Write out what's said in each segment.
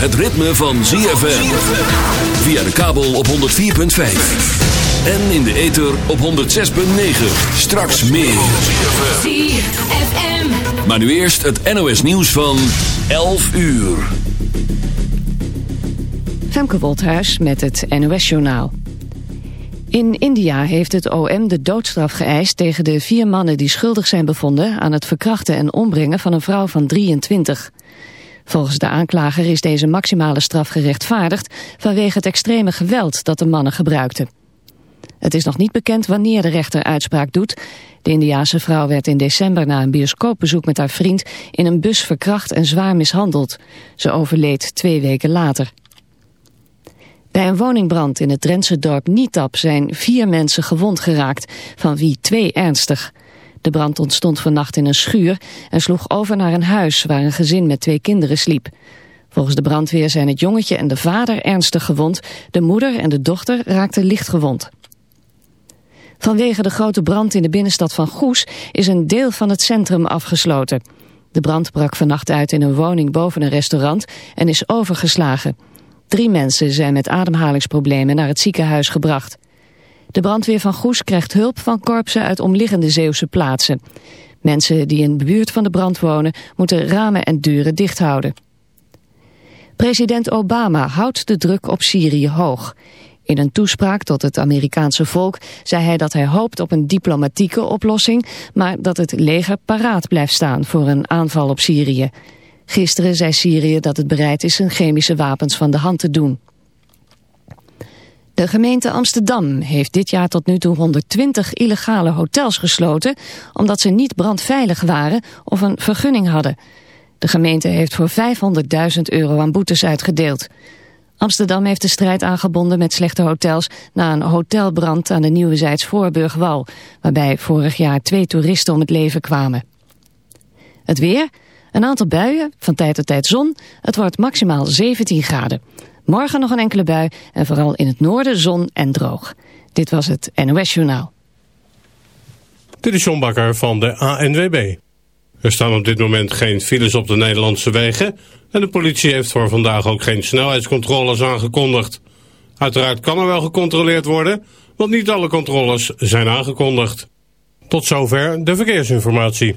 het ritme van ZFM. Via de kabel op 104.5. En in de ether op 106.9. Straks meer. ZFM. Maar nu eerst het NOS nieuws van 11 uur. Femke Wolthuis met het NOS journaal. In India heeft het OM de doodstraf geëist tegen de vier mannen die schuldig zijn bevonden aan het verkrachten en ombrengen van een vrouw van 23. Volgens de aanklager is deze maximale straf gerechtvaardigd vanwege het extreme geweld dat de mannen gebruikten. Het is nog niet bekend wanneer de rechter uitspraak doet. De Indiaanse vrouw werd in december na een bioscoopbezoek met haar vriend in een bus verkracht en zwaar mishandeld. Ze overleed twee weken later. Bij een woningbrand in het Drentse dorp Nietap zijn vier mensen gewond geraakt, van wie twee ernstig. De brand ontstond vannacht in een schuur en sloeg over naar een huis waar een gezin met twee kinderen sliep. Volgens de brandweer zijn het jongetje en de vader ernstig gewond. De moeder en de dochter raakten licht gewond. Vanwege de grote brand in de binnenstad van Goes is een deel van het centrum afgesloten. De brand brak vannacht uit in een woning boven een restaurant en is overgeslagen. Drie mensen zijn met ademhalingsproblemen naar het ziekenhuis gebracht. De brandweer van Goes krijgt hulp van korpsen uit omliggende Zeeuwse plaatsen. Mensen die in de buurt van de brand wonen moeten ramen en deuren dicht houden. President Obama houdt de druk op Syrië hoog. In een toespraak tot het Amerikaanse volk zei hij dat hij hoopt op een diplomatieke oplossing, maar dat het leger paraat blijft staan voor een aanval op Syrië. Gisteren zei Syrië dat het bereid is zijn chemische wapens van de hand te doen. De gemeente Amsterdam heeft dit jaar tot nu toe 120 illegale hotels gesloten... omdat ze niet brandveilig waren of een vergunning hadden. De gemeente heeft voor 500.000 euro aan boetes uitgedeeld. Amsterdam heeft de strijd aangebonden met slechte hotels... na een hotelbrand aan de Nieuwezijds Voorburgwal... waarbij vorig jaar twee toeristen om het leven kwamen. Het weer... Een aantal buien, van tijd tot tijd zon. Het wordt maximaal 17 graden. Morgen nog een enkele bui en vooral in het noorden zon en droog. Dit was het NOS Journaal. Dit is John Bakker van de ANWB. Er staan op dit moment geen files op de Nederlandse wegen... en de politie heeft voor vandaag ook geen snelheidscontroles aangekondigd. Uiteraard kan er wel gecontroleerd worden... want niet alle controles zijn aangekondigd. Tot zover de verkeersinformatie.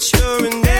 mature and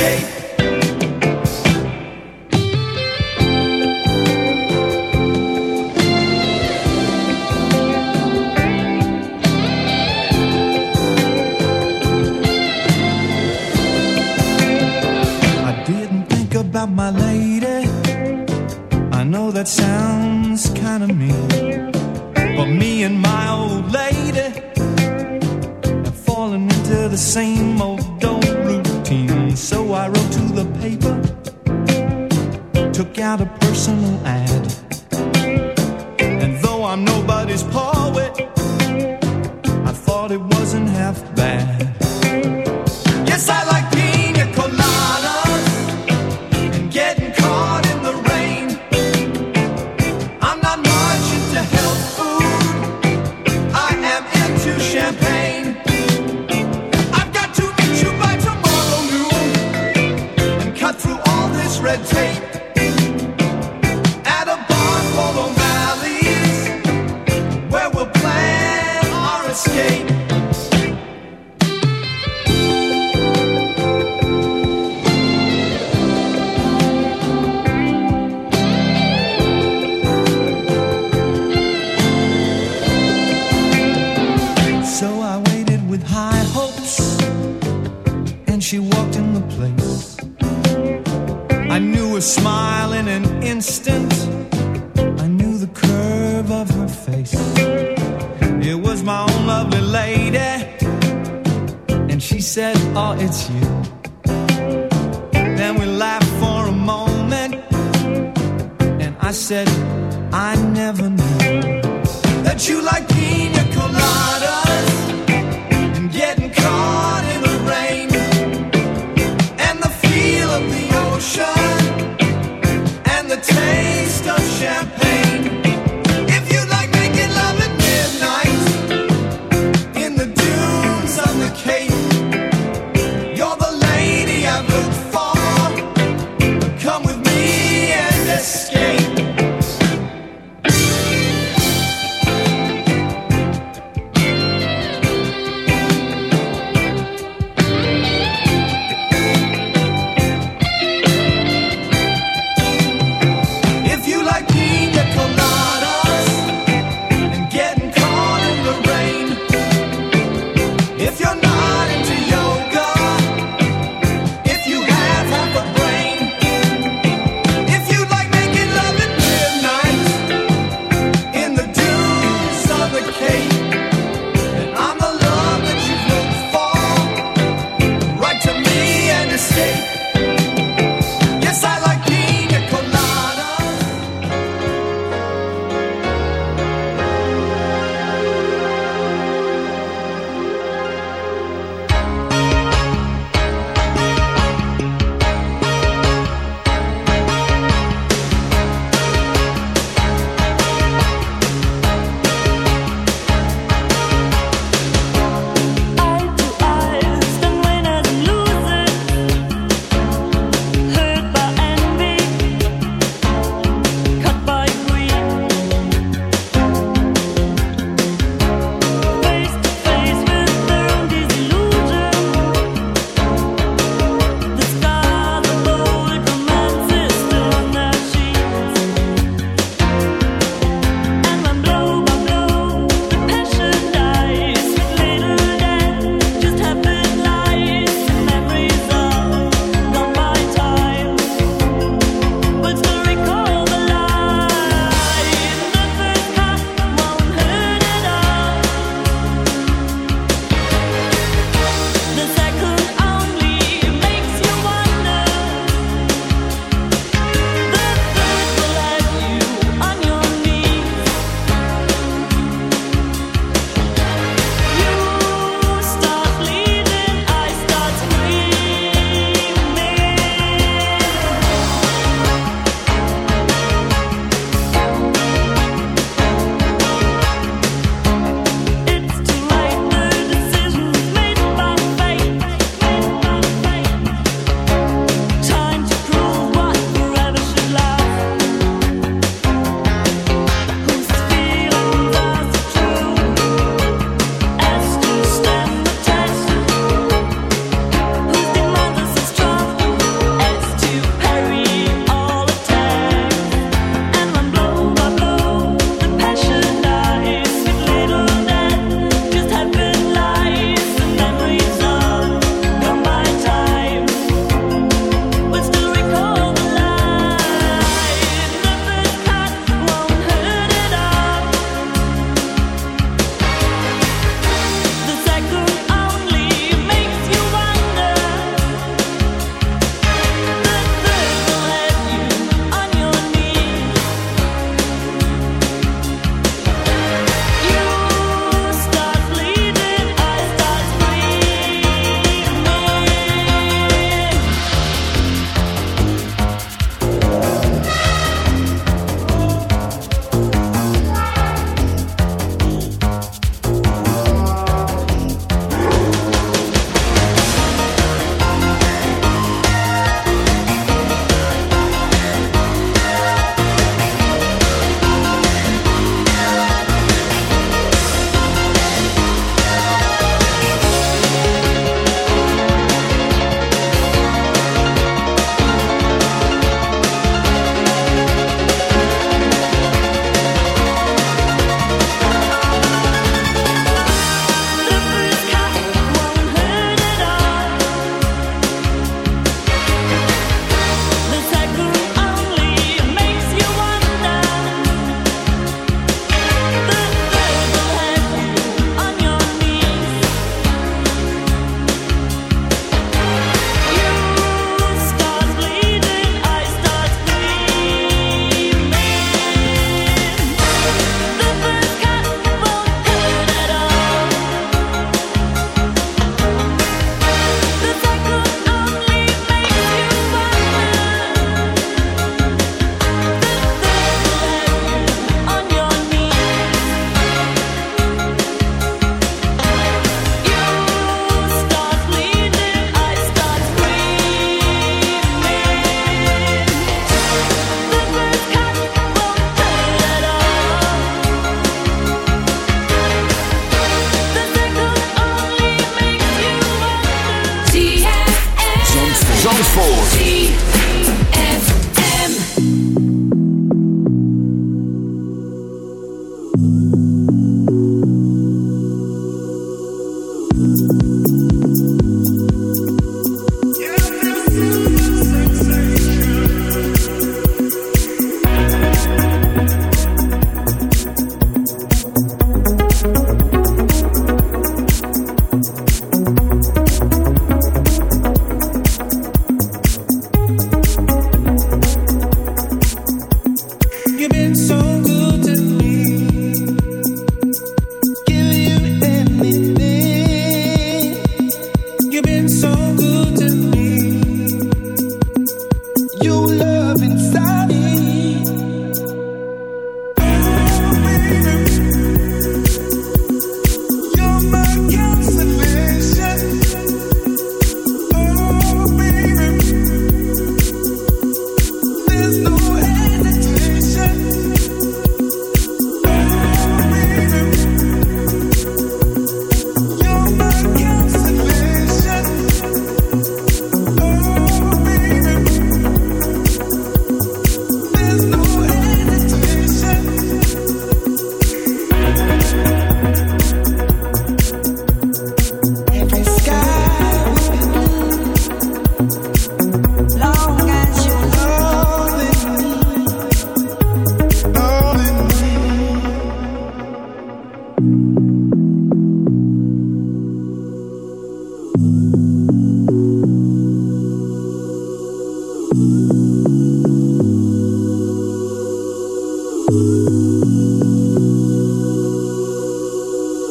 escape. You like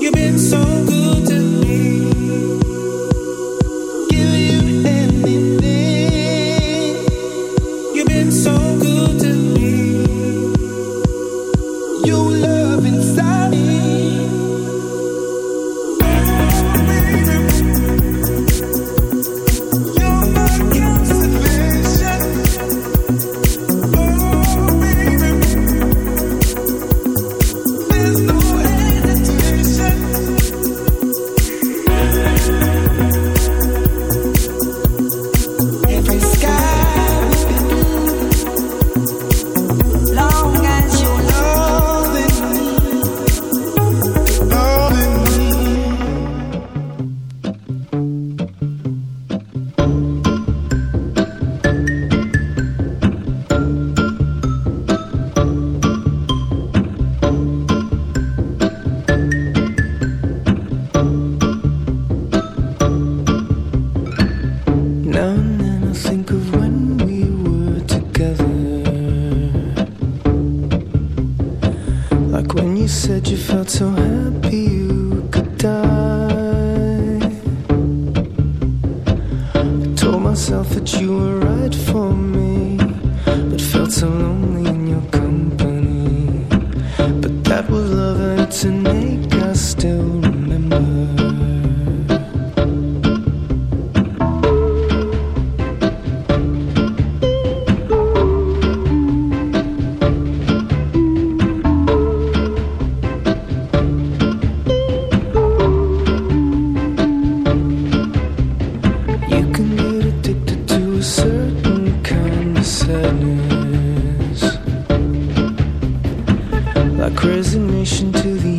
You've been so good sadness, like resignation to the